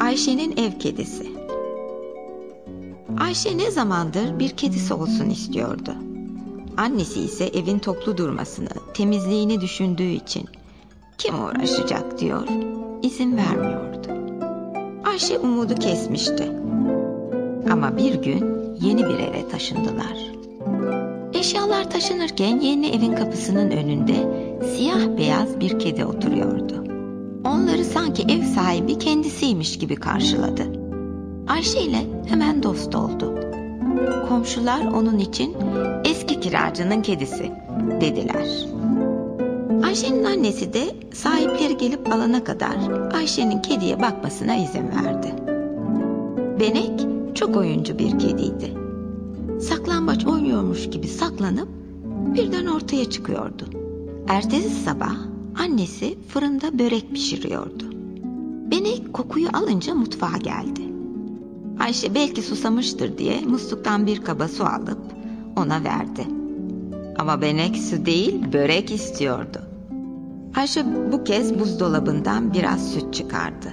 Ayşe'nin ev kedisi. Ayşe ne zamandır bir kedisi olsun istiyordu. Annesi ise evin toplu durmasını, temizliğini düşündüğü için kim uğraşacak diyor, izin vermiyordu. Ayşe umudu kesmişti. Ama bir gün yeni bir eve taşındılar. Eşyalar taşınırken yeni evin kapısının önünde siyah beyaz bir kedi oturuyordu. Onları sanki ev sahibi kendisiymiş gibi karşıladı. Ayşe ile hemen dost oldu. Komşular onun için eski kiracının kedisi dediler. Ayşe'nin annesi de sahipleri gelip alana kadar Ayşe'nin kediye bakmasına izin verdi. Benek çok oyuncu bir kediydi. Saklambaç oynuyormuş gibi saklanıp birden ortaya çıkıyordu. Ertesi sabah annesi fırında börek pişiriyordu. Benek kokuyu alınca mutfağa geldi. Ayşe belki susamıştır diye musluktan bir kaba su alıp ona verdi. Ama Benek su değil börek istiyordu. Ayşe bu kez buzdolabından biraz süt çıkardı.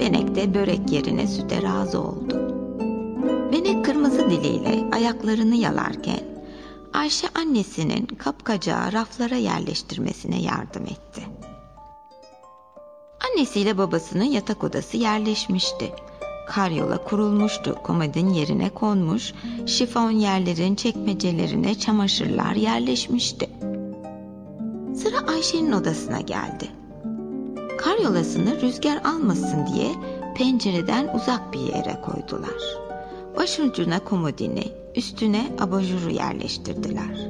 Benek de börek yerine süte razı oldu. Benek kırmızı diliyle ayaklarını yalarken Ayşe annesinin kapkacağı raflara yerleştirmesine yardım etti. Annesiyle babasının yatak odası yerleşmişti. Karyola kurulmuştu, komodin yerine konmuş, şifon yerlerin çekmecelerine çamaşırlar yerleşmişti. Sıra Ayşe'nin odasına geldi. Karyolasını rüzgar almasın diye pencereden uzak bir yere koydular. Başucuna komodini, üstüne abajuru yerleştirdiler.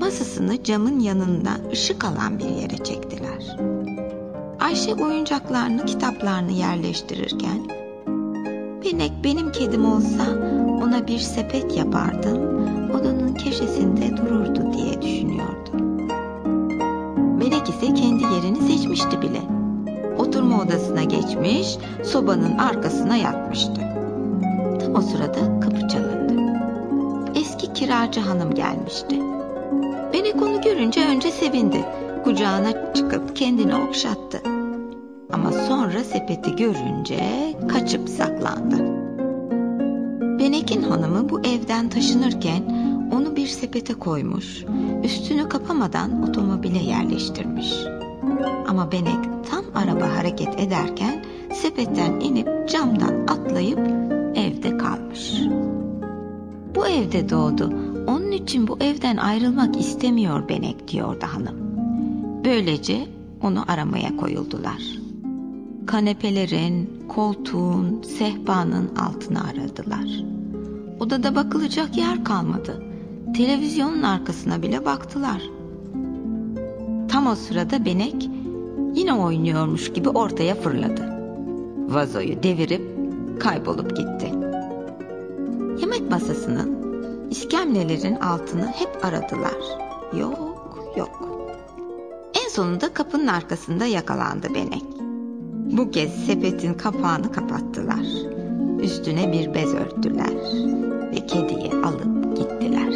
Masasını camın yanında ışık alan bir yere çektiler. Ayşe oyuncaklarını, kitaplarını yerleştirirken Benek benim kedim olsa ona bir sepet yapardım, odanın köşesinde dururdu diye düşünüyordu. Benek ise kendi yerini seçmişti bile. Oturma odasına geçmiş, sobanın arkasına yatmıştı. O sırada kapı çalındı. Eski kiracı hanım gelmişti. Benek onu görünce önce sevindi. Kucağına çıkıp kendini okşattı. Ama sonra sepeti görünce kaçıp saklandı. Benek'in hanımı bu evden taşınırken onu bir sepete koymuş, üstünü kapamadan otomobile yerleştirmiş. Ama Benek tam araba hareket ederken sepetten inip camdan atlayıp evde kalmış. Bu evde doğdu. Onun için bu evden ayrılmak istemiyor Benek diyordu hanım. Böylece onu aramaya koyuldular. Kanepelerin, koltuğun, sehpanın altına aradılar. Odada bakılacak yer kalmadı. Televizyonun arkasına bile baktılar. Tam o sırada Benek yine oynuyormuş gibi ortaya fırladı. Vazoyu devirip kaybolup gitti. Yemek masasının, iskemlelerin altını hep aradılar. Yok, yok. En sonunda kapının arkasında yakalandı Benek. Bu kez sepetin kapağını kapattılar. Üstüne bir bez örttüler ve kediyi alıp gittiler.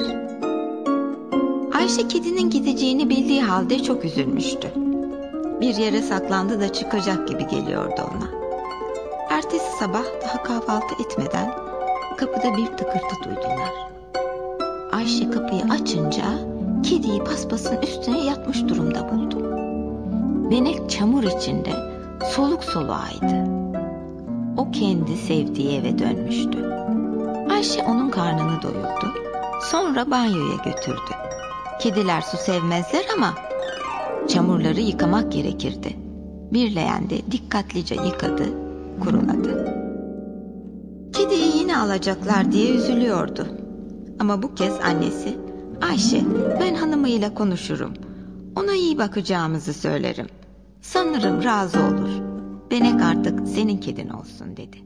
Ayşe kedinin gideceğini bildiği halde çok üzülmüştü. Bir yere saklandı da çıkacak gibi geliyordu ona. Ertesi sabah daha kahvaltı etmeden kapıda bir tıkırtı duydular. Ayşe kapıyı açınca kediyi paspasın üstüne yatmış durumda buldu. Benek çamur içinde soluk soluğaydı. O kendi sevdiği eve dönmüştü. Ayşe onun karnını doyurdu. Sonra banyoya götürdü. Kediler su sevmezler ama çamurları yıkamak gerekirdi. Bir leğende dikkatlice yıkadı, kuruladı. Alacaklar diye üzülüyordu. Ama bu kez annesi, Ayşe ben hanımıyla konuşurum. Ona iyi bakacağımızı söylerim. Sanırım razı olur. Benek artık senin kedin olsun dedi.